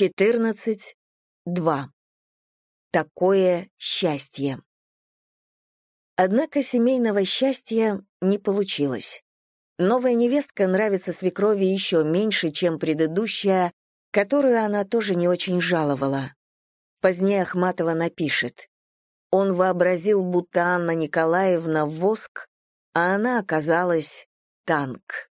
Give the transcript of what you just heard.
14.2. Такое счастье. Однако семейного счастья не получилось. Новая невестка нравится свекрови еще меньше, чем предыдущая, которую она тоже не очень жаловала. Позднее Ахматова напишет. Он вообразил, будто Анна Николаевна — воск, а она оказалась танк.